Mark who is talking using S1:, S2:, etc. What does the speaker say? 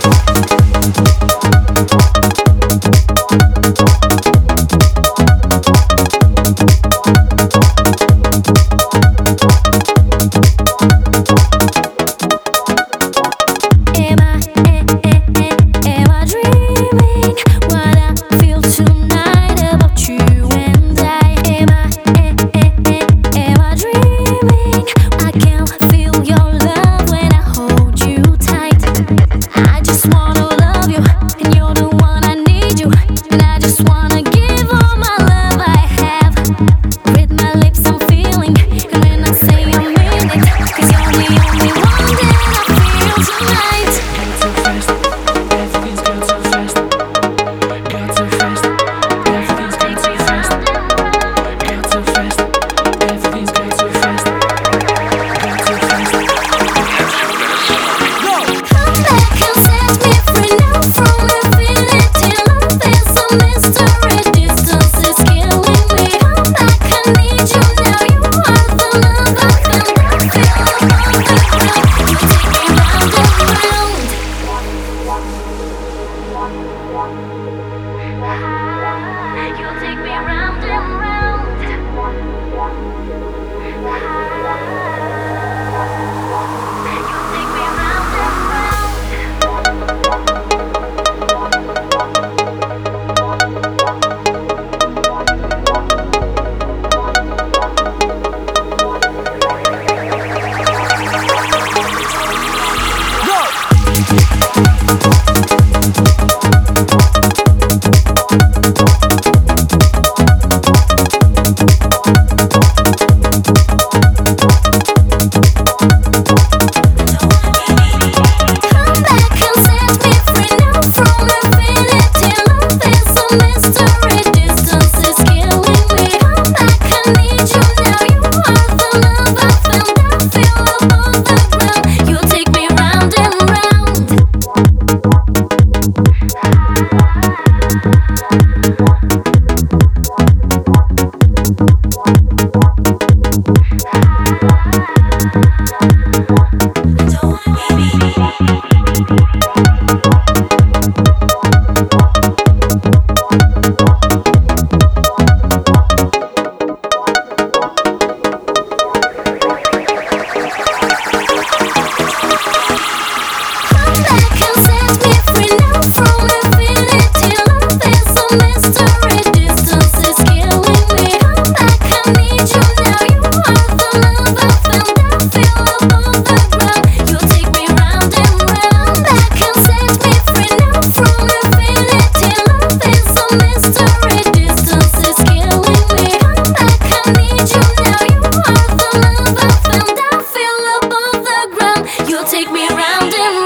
S1: first you take me round and round. take me round and round.